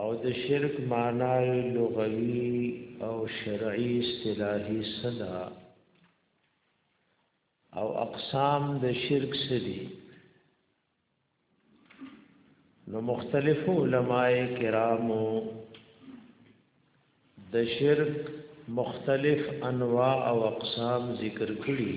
او د شرک معنی لغوي او شرعي اصطلاحي صدا او اقسام د شرک سدي نو مختلف علماء کرامو د شرک مختلف انواع او اقسام ذکر کړي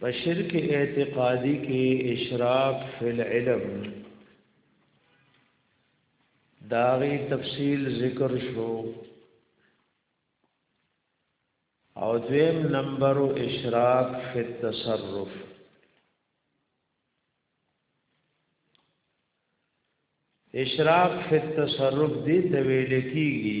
په شرک اعتقادي کې اشراق فی العلم داغي تفصیل ذکر شو او دویم نمبر اشراق فی التصرف اشراق فی التصرف دې ته ویل کیږي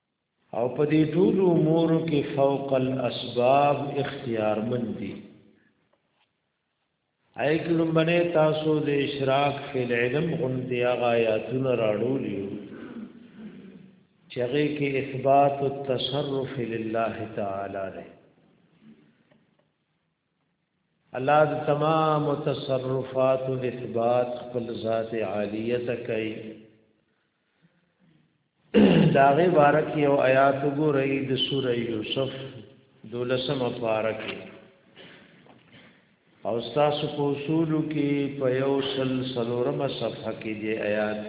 او په دې ټول امور کې فوق الاسباب اختیار من دي اې کلم باندې تاسو د اشراق فی العلم غنتی هغه آیاتونه راړولیو چې هغه کې اثبات التصرف لله تعالی دی الله د تمام تصرفات او اثبات خپل ذات عالیت کوي داغه بارک یو آیات وګورئ د سوره یوسف دولسم پارک او تاسو په اصول کې په یو سل سلورمه صفحه کې دی آیات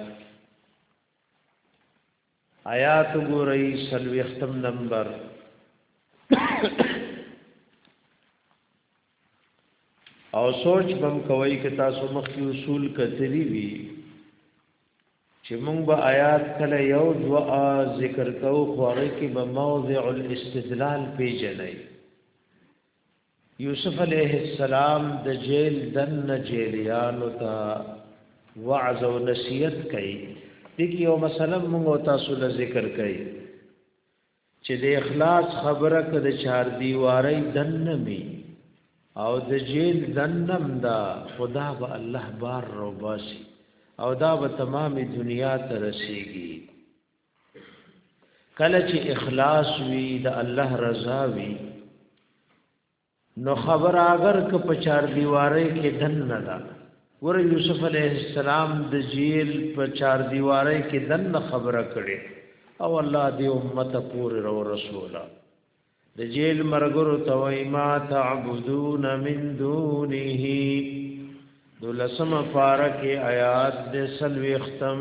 آیات ګورئ سلوختم نمبر او سوچ بم کوي ک تاسو مخ کی اصول کتلی وی چې مونږ به آیات کله یو دوا ذکر کو خو هغه کې به موضع الاستدلال پیژنئ یوسف علیه السلام د جیل دن جیلیانو ته وعظ او نصیحت کوي دغه یو مثلا موږ تاسو له ذکر کوي چې د اخلاص خبره کده چار دیواری دن می او د جیل دنم دا خدا به الله بار روباسي او دا به تمامه دنیا ته رسیږي کله چې اخلاص وي د الله رضا وي نو خبر اگر که په چار دیوارې کې دن نه دا ور یوسف علیه السلام د جیل په چار دیوارې کې دن نه خبره کړي او الله دې امت پورې رو رسولا د جیل مرګرو توي ما تعبدون من دونه دلسم فارکه آیات د سلوختم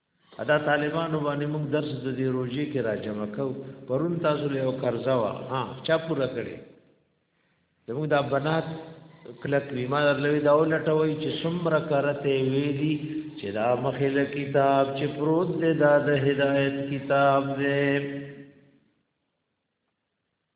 ادا طالبانو باندې موږ درس د دې روزي کې راجمع کو پرون تاسو له یو قرضا وا ها چا پورا کړي زموږ دا بنات کلک ویما درلوي دا ولټوي چې څومره کرته ویلي چې دا مخل کتاب چې پروت دی دا د هدایت کتاب دی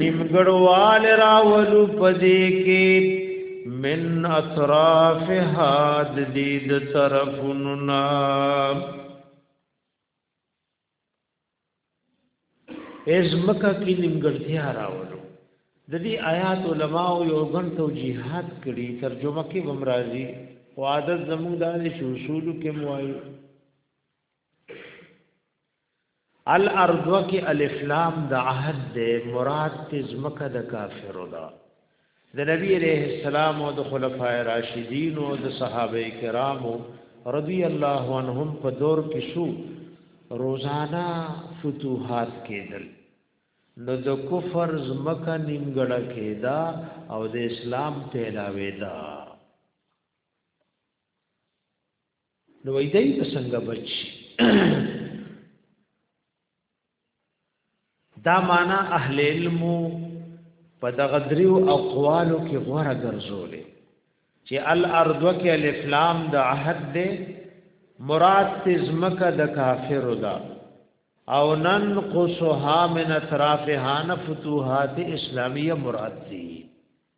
نیمګړوال راولو پدې کې من اطراف هاد دې د طرفونو نا از مکه کې نیمګړتیا راولو د دې آیات علما او یو غن توجیهات کړي ترجمه کې بمرازي او عادت زموږ د اصول کې موایي الارض کې الف لام د عهد د مراد ته زمکه د کافرو ده د نبی عليه السلام او د خلفای راشدین او د صحابه کرامو رضی الله عنهم په دور کې شو روزانا فتوحات کېدل نو د کفر زمکه نیمګړه کېدا او د اسلام پیلاوېدا نو وای دی په څنګه بچ دا معنا اهل علم په دغه دریو اقوالو کې غوړه ګرځولې چې الارض کې الف لام د عهد ده مراد تزمکه د کافر ده او ننقصها من اطرافها نفتوحات اسلامیه مراد دي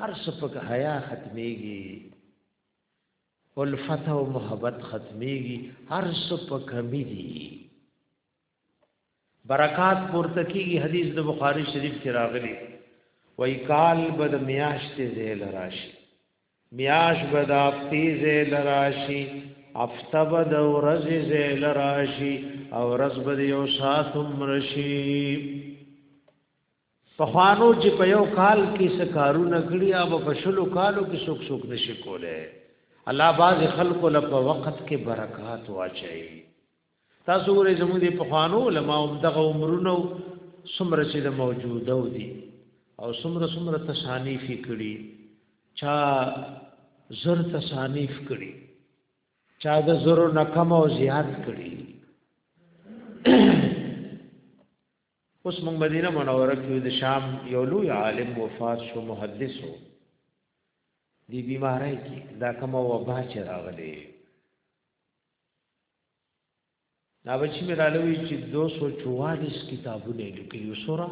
هر څه په حیا ختميږي الفت او محبت ختميږي هر څه په کمی دي برکات پورته کیږي حدیث د بخاری شریف کې راغلی وای کال بد میاشت زیل راشي میاش بد افتی زیل راشي افته بد ورځ زیل راشي او ورځ بد یو ساعت مرشي په خوانو چې په یو کال کې څه کارونه کړی او په شلو کالو کې څوک څوک نشي کوله الله باز خلکو له په وخت کې برکات واچي تاسو ورې زموږ د په خوانو علماء هم دغه عمرونو سمره چې د موجوده دي او سمره سمره تصانیف کړي چا زر تصانیف کړي چا د زرو نکم او زیات کړي اوس موږ مدینه منوره کې د شام یو لوی عالم وفات شو محدث وو دی بیماری کې دا کوم وبا چې راغلی دا بچی مې رالوي چې 244 کتابونه لیکلي وسره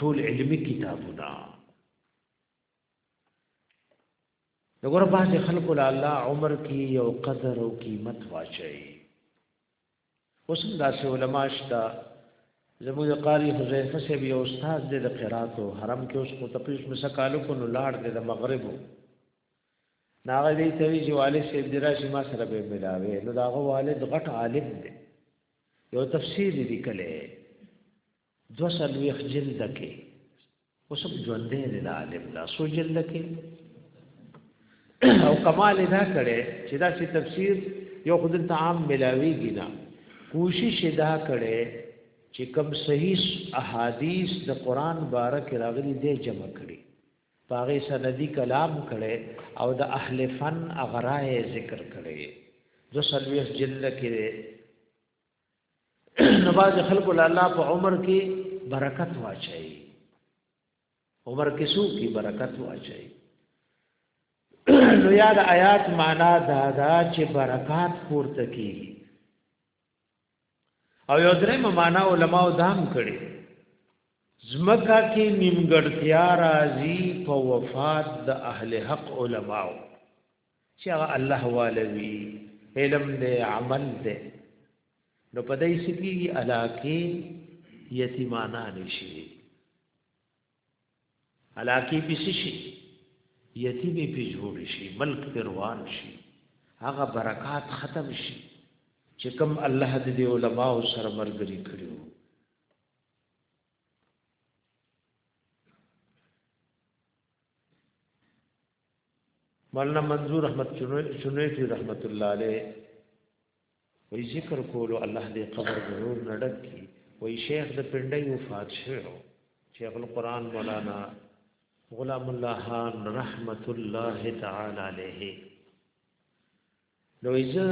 ټول علمي کتابونه دغه باندې خلکو له الله عمر کې یو قدر او قیمت واچي اوس هم داسې علما شته زموږ قاری حذیفه سے بیا استاد دې د قرات او حرم کې اوس متقیش مسکالو کو نو لاړ دې د مغرب ناغه دې ته وی چې والد سي دراشي ما سره به ملاوي نو داغه والد غټ عالم دی یو تفسیر لیکلې دو سلویخ جلد کې اوسم ژوندې دی د عالم لا سو جلد کې او کمال دا کړي چې دا چې تفسیر یو خود ته عام ملاوي ګنا کوشش دا کړي چې کم صحیح احادیث د قران باره کې راغلي دي جمع کړي پاره سندي کلام کړي او د اهل فن اغرای ذکر کړي دو سلویخ جلد کې نو باز خلق الله په عمر کې برکت واچي عمر کې سو کې برکت واچي نو یاد آیات معنا دا دا چې برکات پورته کی او یو درې معنا علما او دام کړي زمکا کې نیمګړتیا راځي په وفات د اهل حق علماو چې هغه الله والوي علم دې عمل دې نو په دې سکی علاقه یتیمانا نشي علاقه پیس شي یتیمې پی جوړ شي ملک پروان شي هغه برکات ختم شي چې کوم الله دې علماء سره مرګري کړیو مولانا منظور احمد چنویتی رحمت الله علیه وی ذکر کولو الله دې قبر ضرور نډک کی وی شیخ د پندای وفات شوو شیخ القران مولانا غلام الله خان رحمت الله تعالی علیه نو ایزه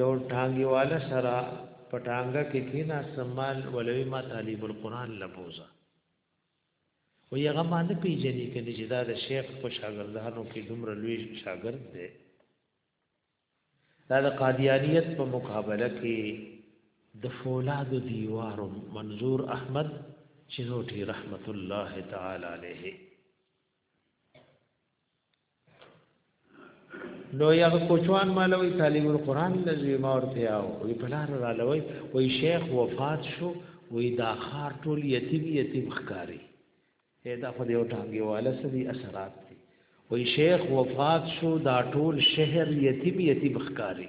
یو ټانګي والا سره پټانګه کې کینا سمال ولوی ما طالب القران لبوزا خو یې هغه ما نه پېژني کني چې دا د شیخ په شاګردانو کې دومره لوی شاګرد دی دا د قادیانیت په مقابله کې د فولاد دیوار منظور احمد چنوټي رحمت الله تعالی علیه نو یا کوچوان مالوي طالب القرآن لږی ما ورته یاو وی پلار را لوي وی شیخ وفات شو وی دا خار ټول یتیم یتیم ښکاری دا خو دیو ټانګي والا سدي اثرات دي وی شیخ وفات شو دا ټول شهر یتیم یتیم ښکاری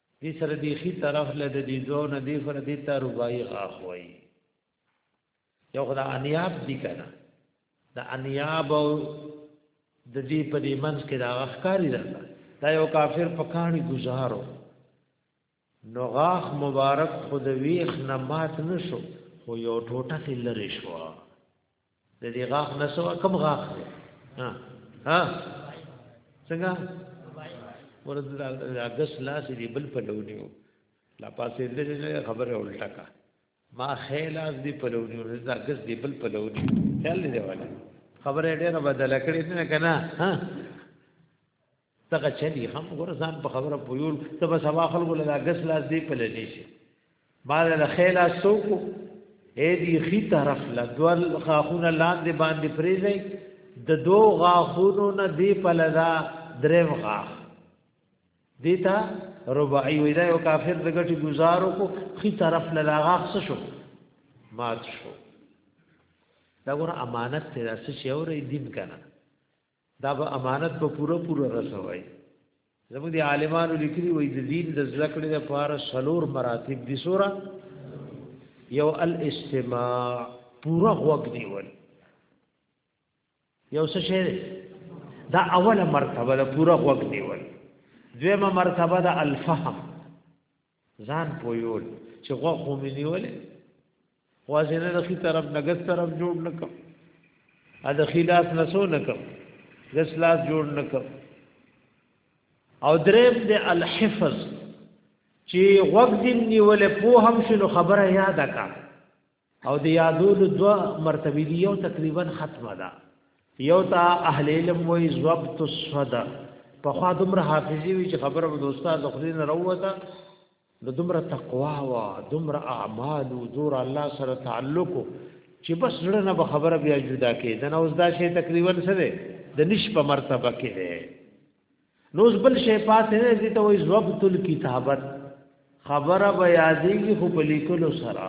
دې سره دې خي طرف له دې دوه نه دې فر دې ته رباعي غاخ وای یو خدای انیاب دي کنه د انیاب او د دې په دې منځ کې دا غخکاری درته دا یو کافر په کاڼي گزارو نو غاخ مبارک خود ویخ نه مات نشو خو یو ټوټه کې لری شو د دې غاښ نه سو کم غاښ دی ها ها څنګه ورته دا غس لاس دی بل په لونیو لا پاسې دې خبره الټا کا ما خیلاس دی په لونیو دا غس دی بل په لونیو خیال دی ولا خبره ډیره بدل کړې نه کنه ها دغه چلی هم ګور ځان په خبره پویول ته به سبا خلکو له لاګس لاس دی په لنی شي ما له خیلا سوکو اې دی خي طرف لا دول خاخونه لاندې باندې پریزي د دو غاخونو نه دی په لدا دریم غاخ دیتا رباعی ویدا یو کافر دغټي گزارو کو خي طرف لا غاخ شو مات شو دا ګور امانت ته داسې شي اورې دین کنه دا به امانت په پوره پوره رسوي زموږ د عالمانو لیکلي وي د دین د ذکر لپاره سلور مراتب دي سورا یو الاستماع پوره غوږ نیول یو څه شی دا اوله مرتبه ده پوره غوږ نیول دویمه مرتبه ده الفهم ځان پویول چې غو خو مې نیولې وازنه د خي طرف نګس طرف جوړ نکم ا د خلاف نسو نکم د سلاس جوړ نکم او دریم د الحفظ چې وقت نیول په هم شنو خبره یاد کا او د یادولو دو مرتبه دی یو تقریبا ختمه ده یو تا اهل علم وای ضبط الصدر په خوا دومره حافظي وی چې خبره به استاد خپل نه راوته د دومره تقوا وا دومره اعمال او دور الله سره تعلق چې بس زړه نه به خبره بیا جدا کېدنه اوس دا شی تقریبا سره د نش په مرتبه کې ده نو بل شی پاتې نه دي ته وي ضبط الكتابت خبره بیا دیږي خو په لیکلو سره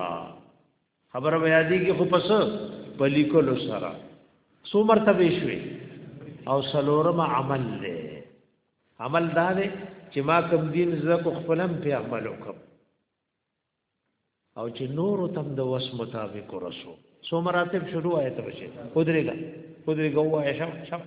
خبره بیا دیږي خو پس په لیکلو سره سو مرتبه شوي او سلورم عمل دی عمل دا دی چې ما کوم دین زکو خپلم په عمل وکم او چې نور تم د وس مطابق رسو سو مراتب شروع آیت بشه خدريګا خدريګا وای شم شم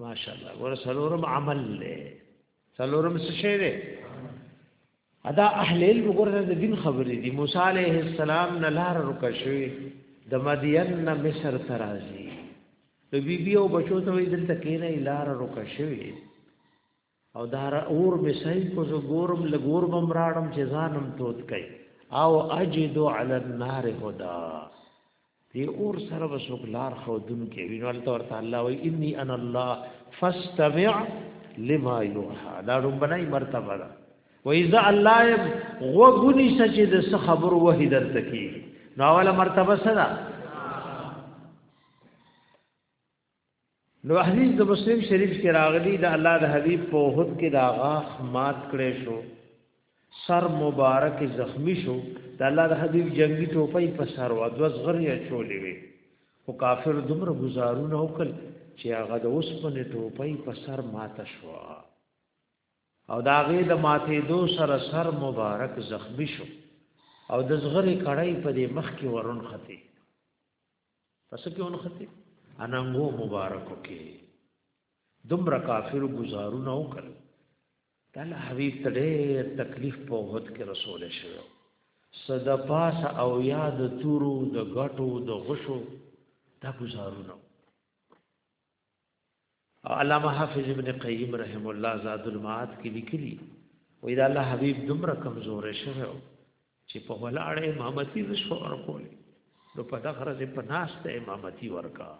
ماشاءالله ور سلورم عمل له سلورم څه شی دی ادا اهل علم ګورنه د دین خبرې دي موسی عليه السلام نه لار رکه شوی د مدین نه مصر ترازی د بی بی او بچو ته دلته کینه لار رکه شوی او دا اور می صحیح کو زه ګورم لګور بم راړم چې ځانم توت کای او اجد علی النار هدا دی اور سره وسوک لار خو دن کې وینو الله ورته الله وی انی انا الله فاستمع لما یوحى دا رومبنای مرتبه ده و اذا الله غوغنی سچ د خبر وه درته کی نو اوله مرتبه سره نو حدیث د مسلم شریف کې راغلی د الله د حبیب په وحد کې دا غاخ مات کړي شو سر مبارک زخمی شو د الله د حبیب جنگي ټوپۍ په سر و د وزغری چولې وي او کافر دومره گزارونه وکړ چې هغه د اوسپنې ټوپۍ په سر مات شو او دا غي د ماتې دو سره سر مبارک زخمی شو او د زغری کړای په دې مخ کې ورون ختی پس کې ونخته اننګو مبارکو کې دومره کافر گزارونه وکړ تعالی حبیب ته ډېر تکلیف په وخت کې رسول شو صد پاس او یاد تورو د غټو د غشو دا گزارونه علامه حافظ ابن قیم رحم الله زاد المعاد کې لیکلي وې دا الله حبیب دومره کمزور شوه چې په ولاړه امامتي نشو ورکولې نو په دغه ورځ په ناشته امامتي ورکا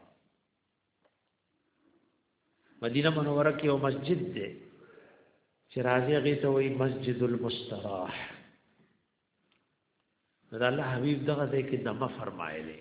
مدینه منوره کې یو مسجد دی چې راځي هغه ته وایي مسجد المستراح دا الله حبیب دغه ځای کې دمه فرمایلی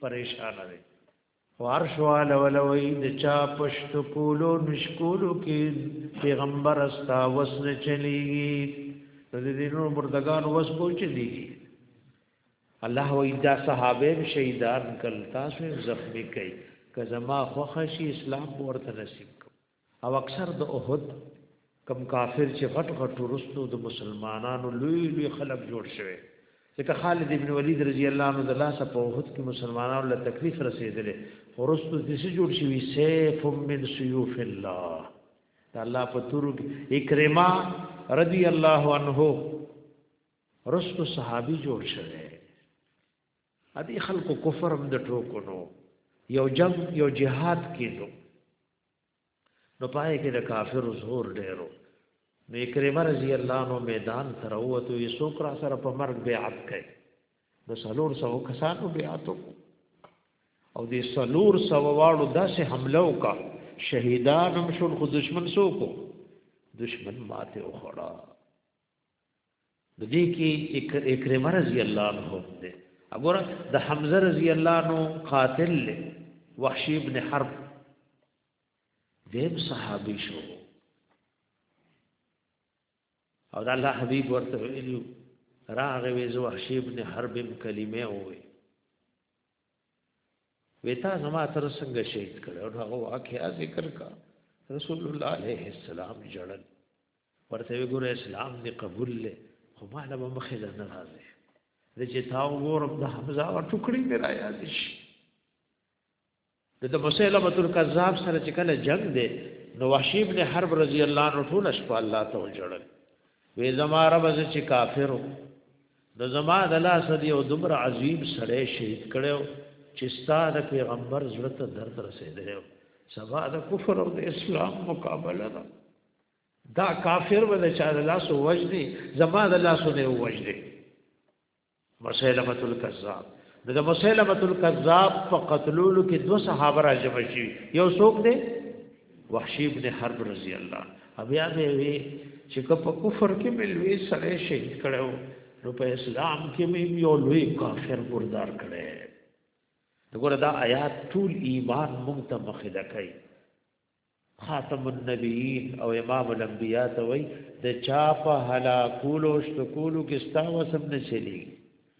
پریشان دی خو هر شواله ولوي د چا پشت کولو نشکولو کې پیغمبر استا وسن چلیږي د دې نور مردگان وس کو چلیږي الله و اذا صحابه شهیدان کل تاسو زخمی کوي که زما خوښ شي اسلام ورته نصیب او اکثر د احد کم کافر چې غټ غټ ورستو د مسلمانانو لوی لوی خلک جوړ شوه ځکه خالد ابن ولید رضی الله عنه د لاسه په وحد کې مسلمانانو له تکلیف رسیدلې ورستو د څه جوړ شوی سیف من سیوف الله دا الله په تورو اکرما رضی الله عنه رستو صحابي جوړ شوه ادي خلق کفر هم د ټوکو نو یو جنگ یو جهاد کېدو نو پای کې د کافر زور ډېرو نو اکرمه رضی الله نو میدان تر وته یې سو کرا سره په مرګ بیعت کړي نو سلور سو کسانو بیعت او دې سلور سو واړو داسې حمله وکا شهیدان هم شول خو دشمن سو کو دشمن ماته وخړه دې کې اکرمه رضی الله عنه هم دی وګوره د حمزه رضی الله عنه قاتل له وحشی ابن حرب دیم صحابي شو او د الله حبيب ورته ویلو راغه ویز وحشی ابن حرب کلمه وې وتا زما تر څنګه شهید کړو نو هغه واقعیا ذکر کا رسول الله علیه السلام جړل ورته وګوره اسلام دې قبول لې خو ما له مخې له نه راځي د چې تا وګورم د حمزه او ټوکړي مې را یاد شي د د مسلمه تر کذاب سره چې کله جنگ دی نو وحشی ابن حرب رضی الله عنه ټول شپه الله ته وجړل وې زما رب چې کافرو نو زما د لاس دی او دومره عظیم سړی شهید کړو چې ستاد پیغمبر زړه ته درد رسیدلی سبا د کفر او د اسلام مقابله ده دا کافر به د چا د لاس وجدي زما د لاس نه وجدي مسلمه الکذاب د مسلمه الکذاب په قتلولو کې دو صحابه راځي یو څوک دی وحشی ابن حرب رضی الله بیا دی وی چې که په کفر کې ملوي سره شي کړو نو په اسلام کې مې یو لوی کافر مردار کړي دغه دا آیات ټول ایمان مونږ ته مخده کوي خاتم النبیین او امام الانبیاء ته وای د چا په هلاکولو شتکولو کې ستاسو سم نه چلی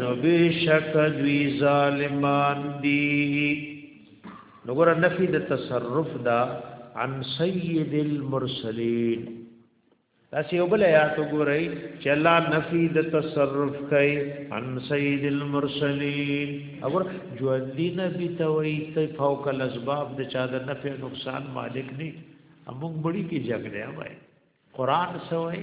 نو بشک دوی ظالمان دی نو ګور نفی د تصرف دا عن سید المرسلین تاسو یو بل آیات وګورئ چې الله نفی د تصرف کوي عن سید المرسلین اور ژوندۍ نبی ته وایي ته فوق الاسباب د چا د نفع نقصان مالک نه امون بڑی کی جګړه وای قران سوای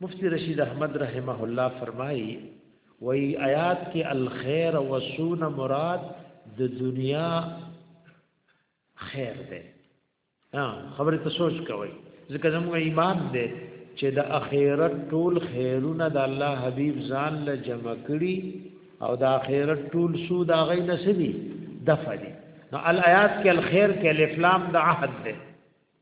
مفتی رشید احمد رحمه الله فرمایي وای آیات کې الخير وسون مراد د دنیا خیر ده ها خبره ته سوچ کوي ځکه زموږ ایمان ده چې د اخرت ټول خیرونه د الله حبیب ځان له جمع کړي او د اخرت ټول سود هغه نسبي دفع دي نو الایات کې الخير کې الف لام د عهد ده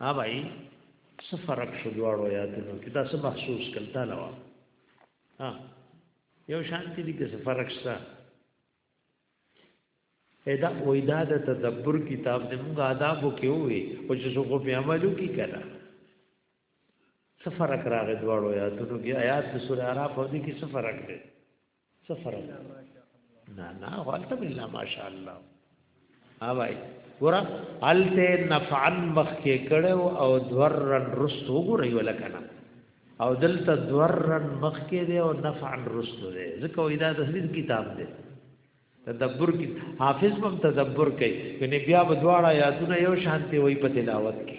ها بھائی څه فرق شو دواړو آیاتونو کې دا څه محسوس کړل تا نو ها یو شانتی دي کې څه فرق شته ادا وې دا د تدبر کتاب د موږ آداب کې وې او چې څو په عملو کې کړه څه فرق راغی دواړو آیاتونو کې آیات د سورې عرب او دې کې څه فرق دی څه فرق نه نه غلطه بالله ماشاءالله ها بھائی ګور الته نفعن مخ کې کړو او ذرن رستو ګور یو لکنه او دلته ذرن مخ کې دی او نفعن رستو دی ځکه وې دا تحلیل کتاب دی تدبر کی حافظ هم تدبر کوي کني بیا بدواړه یادونه یو شانتي وای په تلاوت کې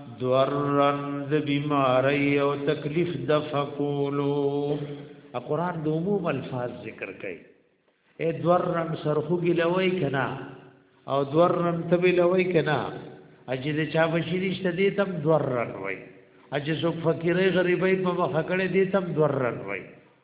ضررن د بیماری او تکلیف د فقولو قرآن د عموم الفاظ ذکر کوي اے ضررن سرخوګی لوي کنا او ضررن تبي لوي کنا اجي د چا بشریشته دي تم ضررن وای اجي سو فقیرې غریبې په مخ کړه دي تم ضررن وای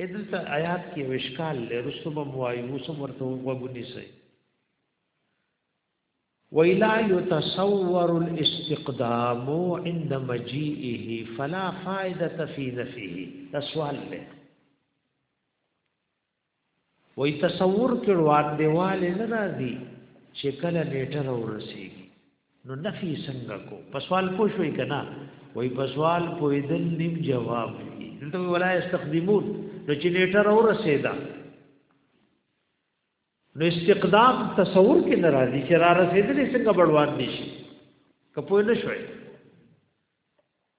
دلته آیات کې یو اشکال لري رسو به وایي اوس هم ورته وګونی سي ویلا یتصور الاستقدام عند مجيئه فلا فائده في نفيه دا سوال دی وای تصور کړو اندېواله نه راځي چې کله نیټه ورسیږي نو نفي څنګه کو په سوال پوه شوي کنه وای په سوال پویدل نیم جواب دی دلته ولا استخدمون نو چې نیټه ورسېدا نو استقدام تصور کې ناراضي چې را رسیدلې څنګه بړوان دي شي کپوی نه شوي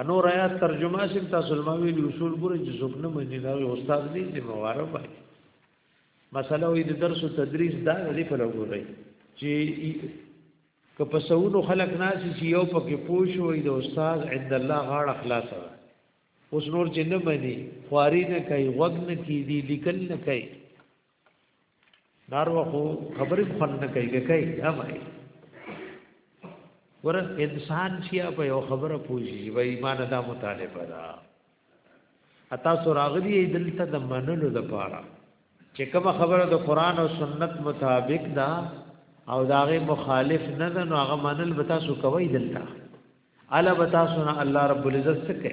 انور آیات ترجمه سیم تاسو لموي دی اصول ګورې چې څوک نه مني دا استاد دی چې مواره وای مسله وي د درس او تدریس دا لري په لګورې چې که په سونو خلق ناسي چې یو پکې پوښ وي د استاد عند الله غاړه خلاصه اوس نور چې نه مني خواري نه کوي وغ نه کوي لیکل نه کوي نارو خو خبرې خوند نه کوي کوي دا وایي ور انسان چې په یو خبره پوجي و ایمان دا مطالبه ده اتا سو راغلی دلته د منلو د پاره چې کوم خبره د قران او سنت مطابق ده او داغه مخالف نه ده نو هغه منل به تاسو کوي دلته الا به تاسو نه الله رب العزت څخه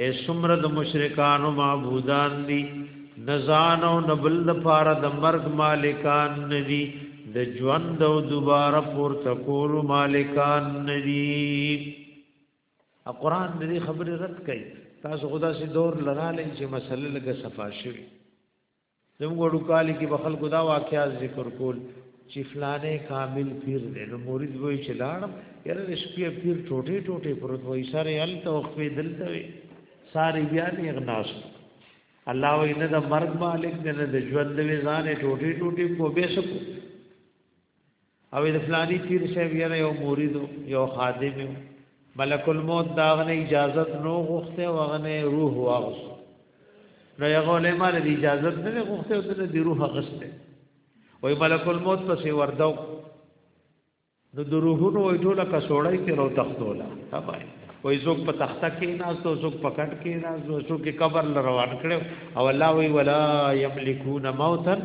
اے سمره د مشرکانو معبودان دي نزان او نبل د پاره د مرګ مالکان ندي د ژوند او دوباره پور تکول مالکان ندي ا قران دې خبره رد کړي تاسو خدا سي دور لراله چې مسله لګه صفاشي زموږ وړوکالي کې به خلکو دا واقعات ذکر کول چې فلانه کامل پیر دی نو مرید وای چې لاړم یره د شپې پیر ټوټه ټوټه پروت وای سره ال توخفه دلته وي ساری بیا نه اغناس الله وای نه د مرګ مالک نه د ژوند وی ځان ټوټه ټوټه کو به سکو او د فلانی پیر صاحب یره یو مرید یو خادم ملک الموت داغنه اجازت نو غوښته وغنه روح واغس نو یو علماء د اجازت نه غوښته او د روح غسته وای ملک الموت پسې وردو نو د روحونو وای ټوله کسوړی کې رو تختولا تبای وای زوک په تخته کې ناز تو زوک په کټ کې ناز زوک کې قبر لروان کړو او الله وی ولا یملکون موتن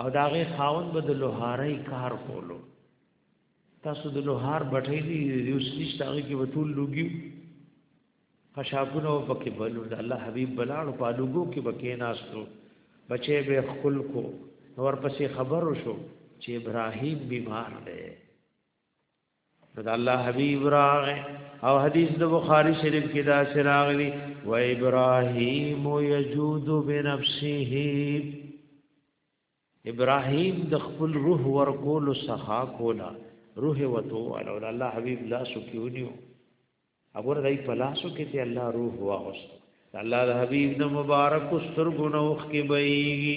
او داغه خاون به د لوهاري کار کولو تاسو د لوهار بټې دی یو سلیش تاغي کې وتول لوګي خشاکونه پکې بلو د الله حبيب بلاړو په لوګو کې بکې ناشتو بچې به خپل کو نور پسې خبرو شو چې ابراهيم بیمار دی د الله حبيب راغه او حدیث د بخاری شریف کې دا سراغلی و ابراهیم یجود بنفسه ابراهیم د خپل روح ورکول سخا کولا روح وتو او الله حبیب لا سکیونیو ابور دای پلاسو کې ته الله روح واغست الله د حبیب د مبارک سترګونو خ کې بېږي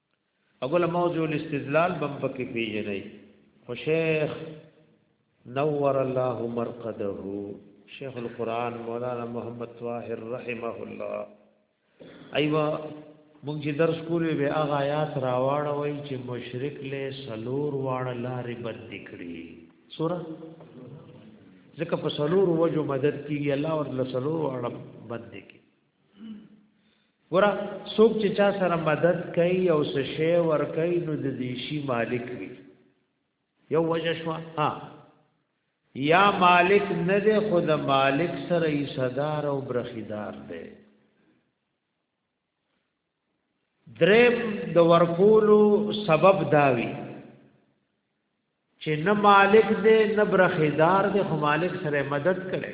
اګوله موضع الاستدلال بم پکې پیژنې خو شیخ نور الله مرقده شیخ القران مولانا محمد طاهر رحمه الله ایوا مونږ چې درس کولې به هغه آیات راواړوي چې مشرک له سلور واړ لارې بد دکړي سورہ ځکه په سلور وجو مدد کیږي الله ورله سلور واړ بد دکړي ګوره څوک چې چا سره مدد کوي او څه شی ور کوي نو د دې شي مالک وي یو وجه شو ها یا مالک نه دی خود مالک سره یې صدر او برخیدار دی درم د ورکولو سبب داوی چې نه مالک دې نه برخیدار دې خو مالک سره مدد کړي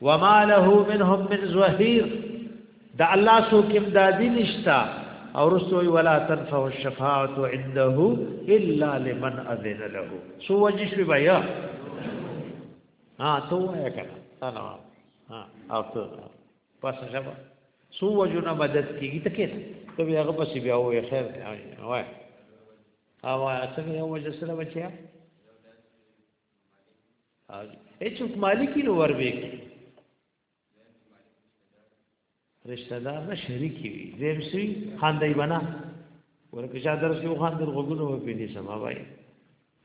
وما له منهم من زهير دا الله سو کم دادی نشتا او رسوی ولا تنفع الشفاعت عنده الا لمن اذن له سو وجش بی بیا ها تو یا کنا انا ها او تو پس شبا سو وجنا مدد کیږي ته کېته ته بیا هغه پس بیا وې خیر وای او څنګه یو وجه سره بچیا هیڅوک مالکی نو ور به کی رشتہ دار نه شریکی وي زم سي خاندای بنا ورکه چا درس یو خان در غوګونو په پیډي سما وای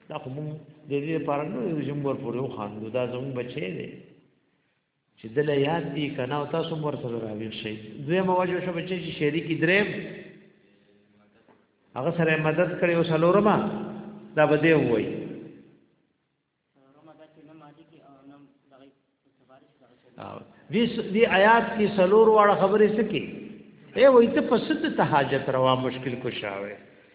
دا خو مونږ د دې لپاره نو جمهور پورې خاندو دا زموږ بچی دی چې دل یاد دي کنه او تاسو مور سره راوي شي دوی مواجه شو چې شریکی دریم هغه سره مدد کړي او سلورما دا بده وای دې دې آیات کې سلور واړه خبرې سکی اے وای ته پسد ته حاجت روا مشکل کو شاوه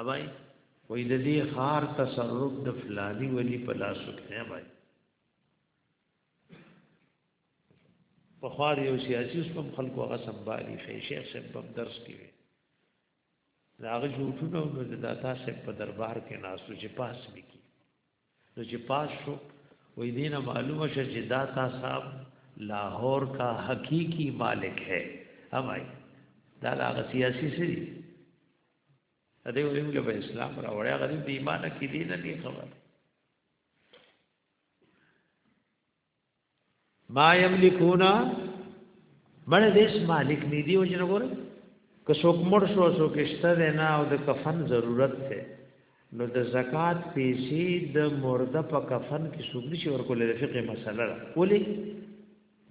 اوای وې د دې خار تصرف د فلانی ولی په لاس کې نه وای په خار یو سیاسي سم خلکو هغه سمبالي شي شیخ سبب درس کوي راغ جوړونه نو د داتا سپ په دربار کې ناسو چې پاس وکي نو چې پاس شو وې دینه معلومه شه چې داتا صاحب لاهور کا حقیقی مالک ہے امای دا لا سیاسی سری ا دې ولیم له اسلام را وړیا غریب دی ایمان کې دی نه خبر ما یملکونا مړ دیش مالک نه دی وجنه ګوره که څوک مړ شو څوک شته نه او د کفن ضرورت ته نو د زکات پیسې د مرده په کفن کې څوک نشي ورکول د فقې مسله ده ولی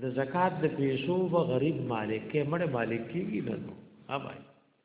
د زکات د پیسو و غریب مالک کې مړ مالک کېږي نه نو اوبای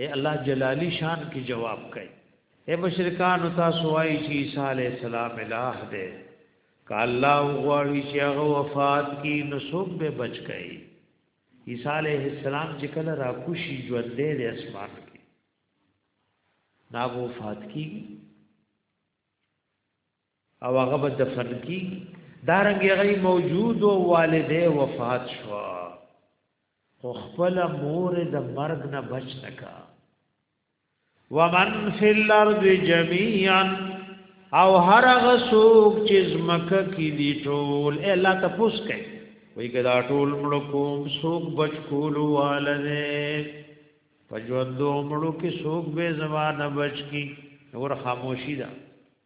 اے الله جلالی شان کې جواب کوي اے مشرکان تاسو وایي چې عیسی علی السلام الہ دی که الله غواړي چې هغه وفات کی نو څوک به بچ کړي عیسی علی السلام چې کله را کوشي ژوند دی د اسمان کې نا وفات کی او هغه به دفن کی دارنګ هغه موجود او والده وفات شو خو خپل مور د مرګ نه بچ نکا ومن فی الارض جميعا او هر هغه څوک چې زمکه کې دی ټول الله ته پوس کوي وای کدا ټول ملکوم څوک بچ کولو والده پجوندو ملک څوک به زمانہ بچ کی اور خاموشی ده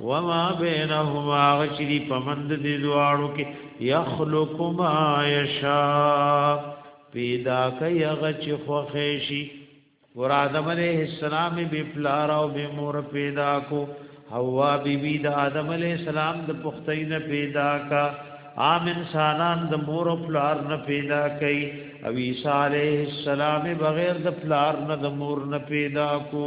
وما بینهما غچری پمند دی دواړو کې یخلق ما یشا پیدا کوي غچ خوخیشی ور آدم علیہ السلام بی پلار او بی مور پیدا کو حوا بی بی د آدم علیہ السلام د پختین پیدا کا عام انسانان د مور او پلار نه پیدا کړي او عیسی علیه السلام بغیر د پلار نه د مور نه پیدا کو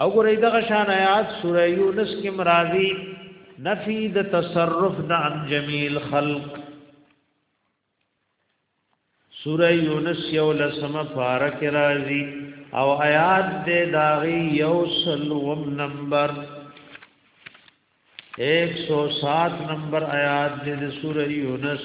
او ګورې دغه شان آیات سوره یونس کې مرাজি نفی د تصرف د عن جمیل خلق سوره یونس یو لسم پارک راضی او آیات دې داغي یو سلوم نمبر 107 نمبر آیات دې د سوره یونس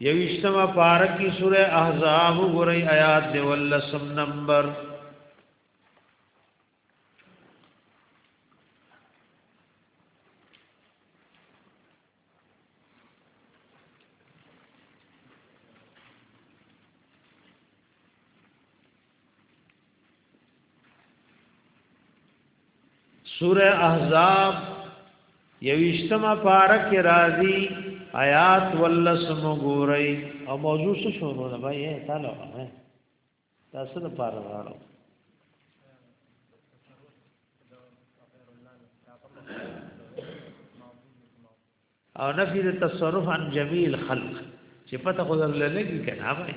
یوشتمه پارک کی سوره احزاب وګورئ آیات دی ولسم نمبر سوره احزاب یوشتمه پارک راضی آیات ولسم ګورئ او موضوع څه شروع ده بھائی تعالی واه تاسو نه پاره راړو او نفی د تصرف عن جمیل خلق چې پته خو درلنه کی کنه بھائی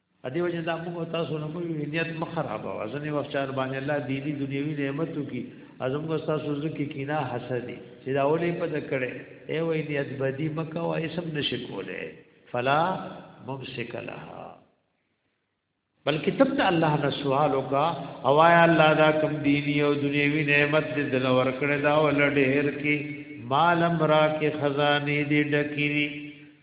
ا دې وجه دا موږ تاسو نه کوی نیت مخرب او ځنې وخت چار باندې الله دینی دنیوي نعمتو کی ازم کو تاسو زکی کینا حسد چې دا ولې په دکړې ای وې نیت بدی مکه او اسم نشکولې فلا ممسک لها بلکې تب ته الله نه سوال وکا او آیا الله دا کم دینی او دنیوي نعمت دې دل ورکړې دا ول ډېر کې مال امرا کې خزانه دې ډکې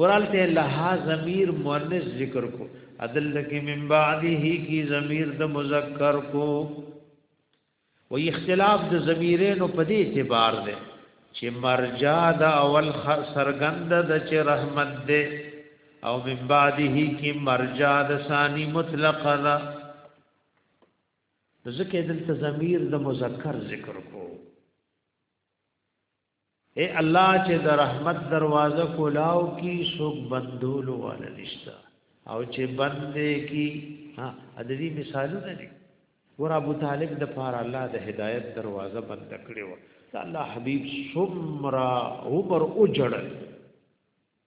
قران ته لها ضمیر مؤنث ذکر کو عدل کې من بعده کی ضمیر د مذکر کو و اختلاف د ضمیرین په دې اعتبار ده چې مرجا د اول سرګند د چې رحمت ده او من بعده کی مرجا د ثانی مطلق ده ځکه دلته ضمیر د مذکر ذکر کو اے الله چې د رحمت دروازه کولاو کی سوک بندولو والا نشتا او چې بندې کی ها ادبی مثالونه دي ور ابو طالب د پار الله د هدایت دروازه بند کړو الله حبیب سمرا عمر اجړل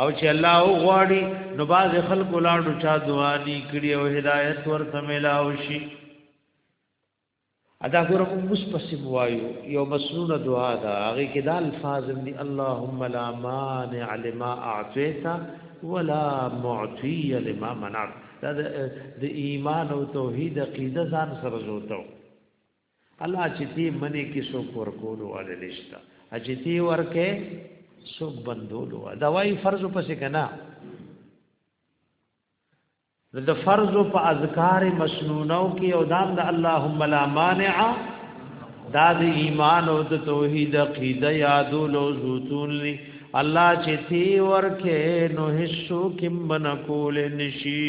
او چې الله او غواړي نو باز خلق لاړو چا دواني کړي او هدايت ورته ملاو شي ادا ګورم اوس پسې وایو یو مسنونه دعا ده هغه کې دا الفاظ دي اللهم لا مانع لما اعطيت ولا معطي لما منعت دا د ایمان او توحید عقیده ځان سره زوتو الله چې تی منې کې سو کور کولو ول نشتا چې تی ورکه سو بندولو دوايي فرض پسې کنا د فرض په اذکار مسنونو کې او دام د اللهم لا مانع دا د ایمان او د توحید عقیده یادول او زوتون لی الله چې تی ورکه نو هیڅو کې من کول نشي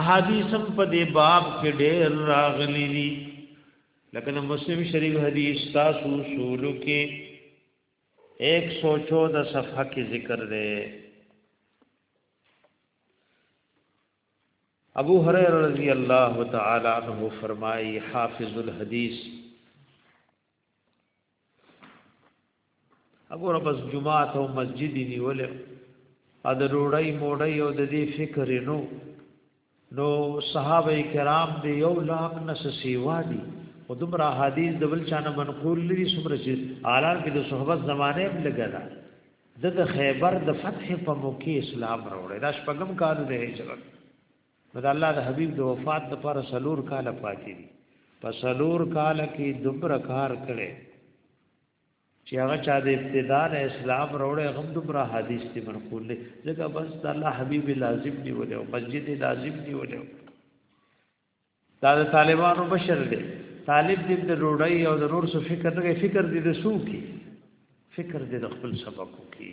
احادیثم په دې باب کې ډېر راغلي دي لکه د مسلم شریف حدیث تاسو اصول کې 114 صفحه کې ذکر دی ابو هريره رضی الله تعالی عنہ فرمایي حافظ الحديث وګوره بس جمعه او مسجد نیول ا د روړی موړی او د دې فکر نو نو صحابه کرام دی یو لاک نس سیوا دی او دمرا حدیث د بل چانه منقول لري سمره چې اعلان کې د صحبت زمانه هم لګلا د خیبر د فتح په موقع اسلام راوړی دا شپږم کال د هجرت نو د الله د حبیب د وفات لپاره سلور کال پاتې دي په سلور کال کې دومره کار کړي چې هغه چا د ابتدا د اسلام وروړي هم دومره حدیث دي منقول دي ځکه بس د الله حبیب لازم دی ولې او مسجد لازم دی ولې دا د طالبانو بشر دی طالب دې د روړی او د نور څه فکر نه کوي فکر دې د سو کی فکر دې د خپل سبق کی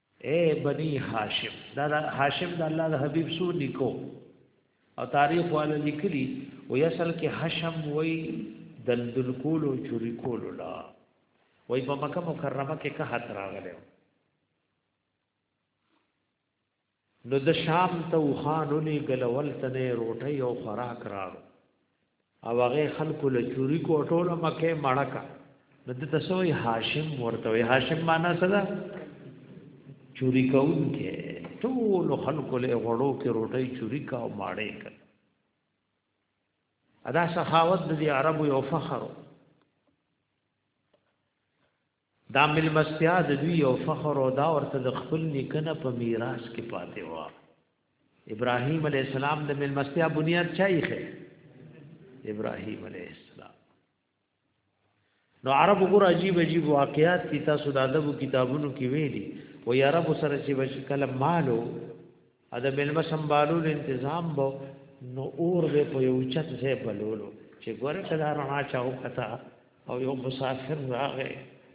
اے بنی هاشم دا دا هاشم د الله د حبیب سو لیکو او تاریخ والا لیکلی و یصل کې هاشم وای دندل کول او چوری کول لا وای په مکه مکرمه کې که حد راغله نو د شام ته وخان ولې ګلول تنه روټي او خوراک راو او هغه خلکو له چوری کو ټوله مکه مړه کا نو د تسوی هاشم ورته وی هاشم معنا څه ده چوری کون کې ټول خلکو له غړو کې روټي چوری کا او ماړې کړ ادا سخاوت د عربو یو فخر دا ملمستیا د دوی یو فخر او دا ورته د خپل نیکنه په میراث کې پاتې و ابراهیم علی السلام د ملمستیا بنیاد چا یې خې ابراهیم علی السلام نو عرب ګور عجیب عجیب واقعات کی تاسو د ادب کتابونو کې ویلي و یا رب سره چې کلم مالو ا د ملما سمبالول تنظیم بو نو اور به په یو چت ځای بلولو چې ګوره کله رڼا چاو کتا او یو مسافر راغی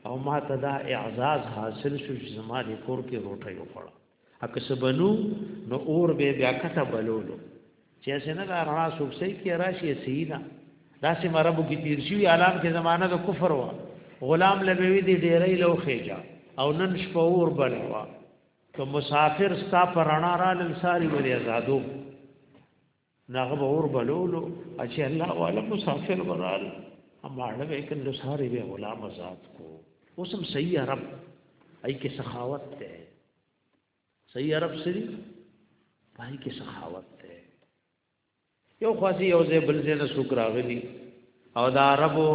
او ما ته دا اعزاز حاصل شو چې زما د کور کې روټه یو پړه اکه سبنو نو اور به بیا کته بلولو چې اسنه دا رڼا سوکسي کې راشي سیدا داسې مربو کې تیر شي عالم کې زمانہ د کفر و غلام لبوي دی ډېرې لوخېجا او نن شپور بلوا که مسافر ستا پر رڼا را لنساری ولی ازادو ناغه به اور بلولو اچې الله والا مسافر ورال اماړه به کله لساری به غلام آزاد کو اوسم صحیح عرب ای کې سخاوت ده صحیح عرب سری پای کې سخاوت ده یو خاصی یو ځای بل ځای نه سوک راغلی او دا عربو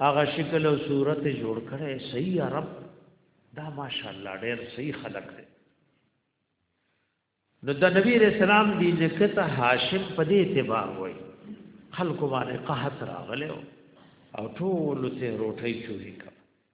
هغه شکل او صورت جوړ کړي صحیح عرب دا ماشاءالله ډېر صحیح خلق دی نو د نبی رسول الله دی نکته هاشم په دې اعتبار وای خلکو باندې قحط راغله او ټول ته روټي چوری کړ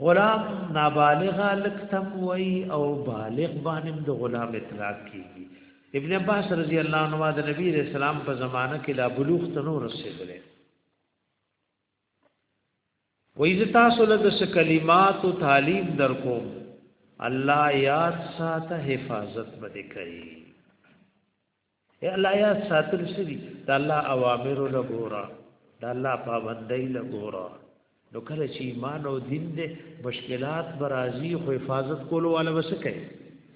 غلام نابالغ لک تم وای او بالغ باندې د غلام اطلاق کیږي ابن عباس رضی الله عنه د نبی رسول الله په زمانه کې لا بلوغ ته نو رسیدل وای ز تاسو له د کلمات او تعلیم در کوم الله یاد ساته حفاظت بده کوي اے الله یا ساتل سری د الله اوامر له ګورا د الله پابندۍ له ګورا نو کله چې ایمان او دین دې مشکلات برازي خو حفاظت کولو والا وسکه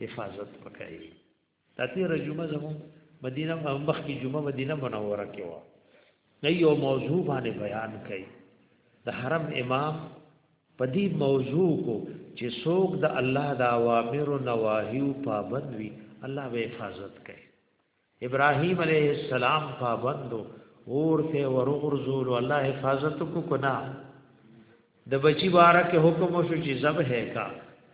حفاظت پکای تاتی رجمه زمو مدینه مخ کی جمعه مدینه منوره کې و نه یو موضوع باندې بیان کړي د حرم امام په دې موضوع کو چې څوک د الله د اوامر او نواهی او پابند وي الله به حفاظت کوي ابراهيم عليه السلام پابندو اور ته ورغرزول الله حفاظت کو کنا د بچی باره کې حکم شو چې ذبح کا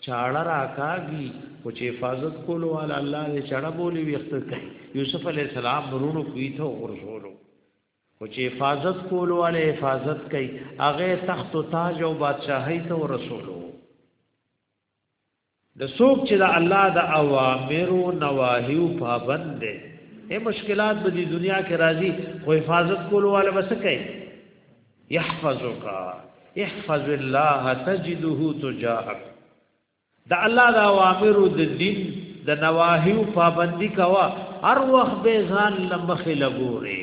چاړه راکاږي او چې حفاظت کولو والا الله دې چړه بولی ویخت کوي یوسف علی السلام ورونو کوي ته ورسولو او چې حفاظت کولو والا حفاظت کوي هغه تخت او تاج او بادشاہي ته ورسولو د څوک چې د الله د اوامر او نواهیو پابند دی اے مشکلات به د دنیا کې راځي خو حفاظت کولو والا بس کوي يحفظك احفظ الله تجده تجاهك د الله د اوامر او د دین د نواهیو پابندي کوا هر وخت به ځان لمخې لګوري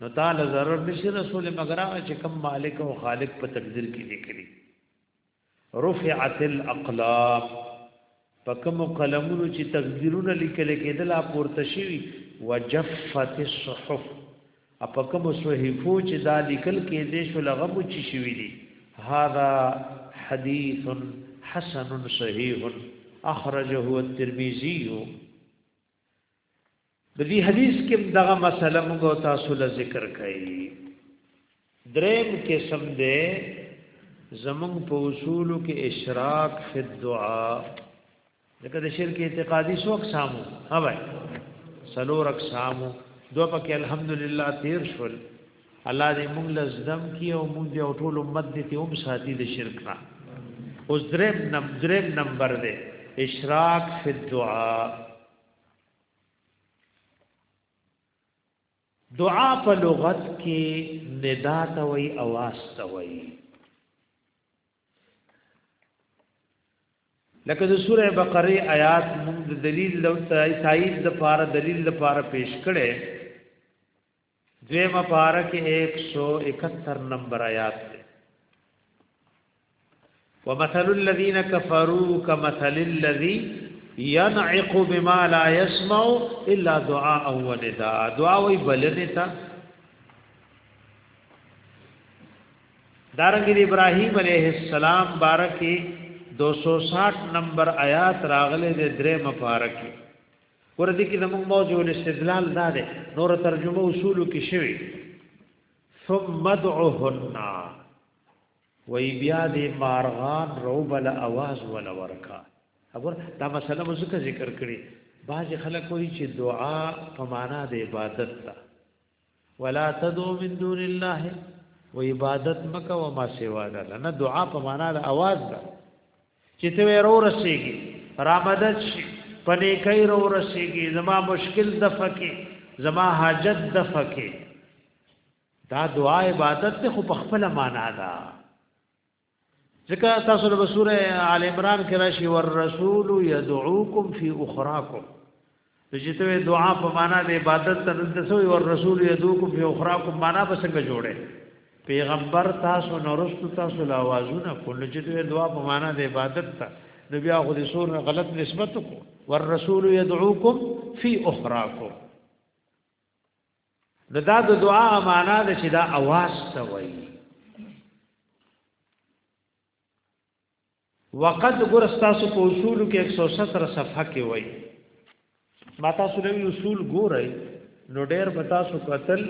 نو تعالی ضرر نشي رسول مگر هغه چې کوم مالک او خالق په تقدیر کې لیکلي رفعت الاقلام پکم قلمونو چې تقدیرونه لیکل کېدل پورته شوی وجفت الصحف اپکم صحیفو چې دا لیکل کېدې شو لغه مو چې شوی دي هاذا حدیث حسن صحیح اخرجه الترمذی د دې حدیث کې دغه مسله موږ تاسو له ذکر کړي دریم قسم دی زمون په اصول کې اشراق فی الدعاء دغه د شرک اعتقادي سو اقسامو ها وای سلور اقسامو دو پکې الحمدلله تیر شول الله دې موږ له زدم کی او موږ دې او ټول امت دې ته هم ساتي د شرک نه اوس دریم نم دریم نمبر دې اشراق فی الدعاء دعا په لغت کې ندا ته وای اواز ته وای لکه د سوره بقره آیات موږ د دلیل د تایید د پاره دلیل د پاره پیش کړي دویمه پارا کې 171 نمبر آیات دی ومثل الذين كفروا كمثل الذي ينعق بما لا يسمع الا دعاء ونداء دعاء وی بلنه تا دارنګ ابراهيم عليه السلام بارکه 260 نمبر آیات راغله د درې مبارکه ګوره دې کې زموږ موضوع الاستدلال دا دی نور ترجمه اصولو کې شوی ثم ادعهن وی بیا دې مارغان روبل आवाज ول ورکا وګور دا مسله مو ذکر کړی بعض خلک وایي چې دعا په معنا د عبادت ده ولا تدعو من دون الله و عبادت مکه و ما سوا ده نه دعا په معنا د आवाज ده چې ته ورو رسیږي را مدد شي پنې کوي ورو رسیږي زما مشکل د فکه زما حاجت د فکه دا دعا عبادت ته خو په خپل معنا ده ځکه تاسو له سوره آل عمران کې راشي ور رسول يدعوکم فی اخراکم چې ته دعا په معنا د عبادت ته دسو ور رسول يدعوکم فی اخراکم معنا به څنګه جوړه پیغمبر تاسو نورستو تاسو له आवाजونه کول چې ته دعا په معنا د عبادت ته نو بیا خو دې سور غلط نسبت کو ور رسول يدعوکم فی اخراکم نو دا د دعا معنا ده چې دا اواز ته وایي وقد ګور تاسو په اصول کې 170 صفحه کې وایي ما تاسو له اصول ګورئ نو ډېر به تاسو قتل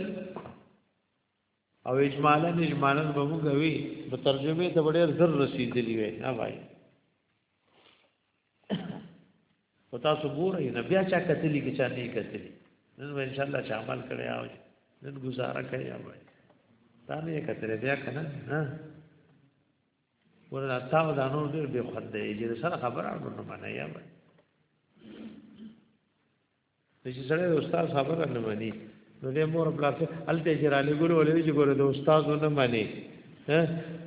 او اجمالا اجمالا به موږ وی په ترجمه ته ډېر زر رسیدلی وي نه وایي او تاسو ګورئ نه بیا چا کتلی کې چا نه کتلی نن به ان شاء الله چې عمل کړی او نن گزاره کوي او دا نه کتلی بیا کنه ها ورته تاسو دا نور ډېر به خدای چې سره خبره ورنه باندې یا د چې سره د استاد خبره نه مانی نو د مور پلاس الته جراله ګل ولې چې ګوره د استاد نه مانی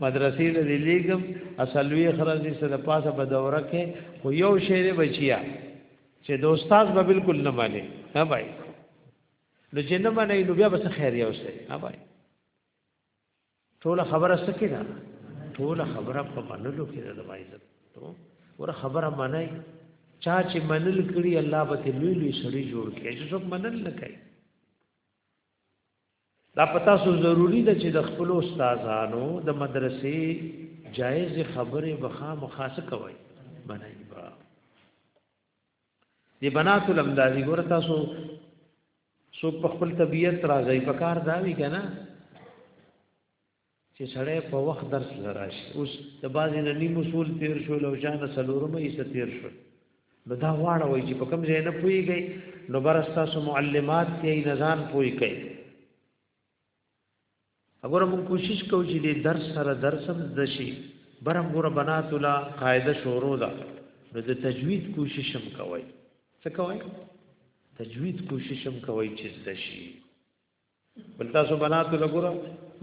مدرسې د لیګم اصلوی خرازي سره پاسه په دوره کې خو یو شعر بچیا چې د استاد به بالکل نه مانی ها بھائی نو چې نه مانی نو بیا بس خیر یو سه ها بھائی ټول خبره سکه ده ټول خبره په منلو کې ده ما عزت ته ور خبره منای چا چې منل کړي الله به ته لوی لوی سړي جوړ کړي چې څوک منل نه کوي دا پتا سو ضروری ده چې د خپل استادانو د مدرسې جایز خبره بخا مخاسه کوي منای دی بنات لم دازي ګور تاسو سو په خپل طبيعت راځي په کار دا وی کنه چې سړی په وخت درس لراش اوس د بازي نه نیم اصول تیر شو لو جان سلورمه یې ستیر شو نو دا واړه وای چې په کوم ځای نه پويږي نو برستا سو معلمات یې نزان پوي کوي اګوره مون کوشش کو چې دې درس سره درس هم زده شي برم ګوره بنات الله قاعده شروع ده نو د تجوید کوشش هم کوي څه کوي تجوید کوشش هم کوي چې زده شي بل تاسو بنات الله ګوره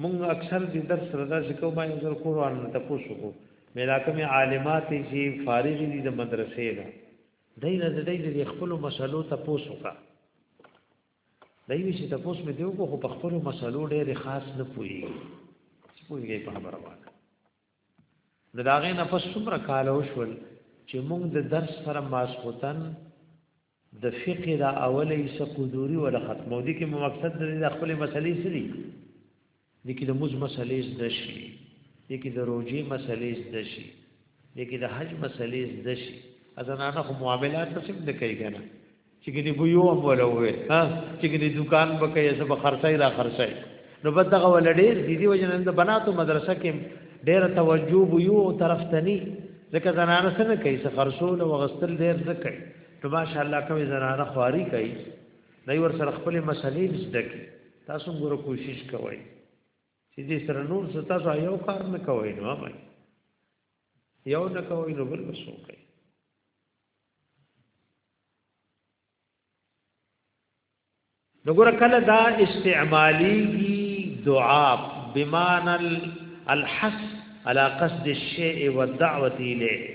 مونږ اکثر دې درس سره درس کو باندې زر قرآن ته پوښو کو ملاکه می عالمات چې فارغ دي د مدرسې نه دای نه دای د خپل مسلو ته پوسوکا دا یو چې تاسو مې دیو کو خو په خپل مسلو ډېر خاص نه پوي پوهیږي په خبره باندې نو دا غي نفس څومره کال وشول چې موږ د درس سره ماسوتن د فقه دا اولې سقدوري ولا ختمو دي کې مقصد د خپل مسلې سری دې کې د موز مسلې زده شي دې کې د روجي مسلې زده شي دې کې د حج مسلې زده شي ازنانه خو معاملات څه څه کوي کنه چې ګنې بو یو امول وې ها چې ګنې دکان به کوي سب خرڅای را خرڅای نو بد دغه ولډې د دې وجنه د بناتو مدرسه کې ډېر توجه بو یو طرف تني ځکه زنانه سره کوي سفر سول او غستل ډېر ځکه نو ماشاءالله کوي زنانه خواري کوي دای ور سره خپل مسلې زده کی تاسو ګور کوشش کوئ چې دې سره نور څه تاسو یو کار نه کوئ نو ما یو نه کوئ نو بل وسو کوي نو ګور کله دا استعمالی دعا بمعنى الحث على قصد الشيء والدعوه اليه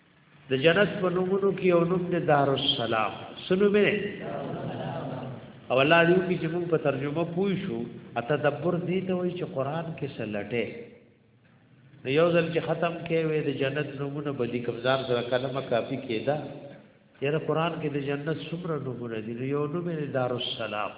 د جنت په نومونو کې یو نوم د دارالسلام سنو مې او الله دې وکړي چې موږ په ترجمه پوي شو ا تدبر دې ته وایي چې قران کې سلټه یو ځل چې ختم کې وې د جنت نومونه بدی کمزار سره کلمه کافی کېدا یره قران کې د جنت څومره نومونه دي یو نوم دې دارالسلام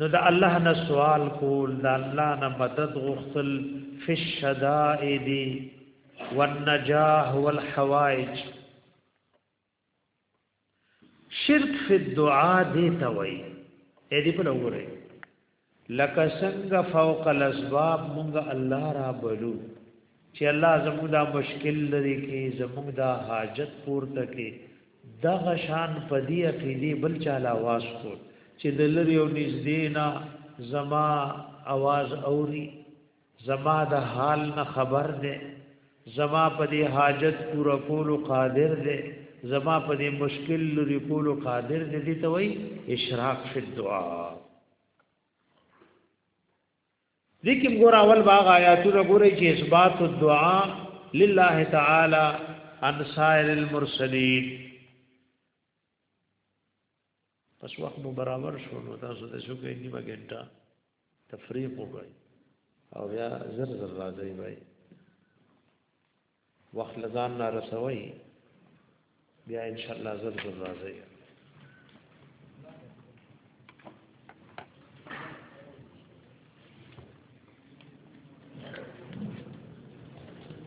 نو د الله نه سوال کول د الله نه مدد غوښتل فی الشدائد والنجاح والحوائج شرک فی الدعاء دی توي اې دې په لوګره لکه څنګه فوق الاسباب مونږ الله را بلو چی الله زموږ دا مشکل لری کی زموږ دا حاجت پورته کی دغه شان په دی عقیده بل چا لا واس کو چې د لری او نږدې نه زما आवाज اوري زما د حال نه خبر ده زما په دې حاجت پورا کول قادر ده زما په دې مشکل لري کول قادر ده دي ته وای اشراق فی الدعاء دې کې ګور اول باغ آیاتونه ګورې چې اثبات الدعاء لله تعالی عن سائر المرسلین پس وخت مو برابر شو نو تاسو د شو کې نیمه ګنټه تفریق وکړئ او بیا زر زر راځي وای وخت لزان نه رسوي بیا ان شاء الله زر زر راځي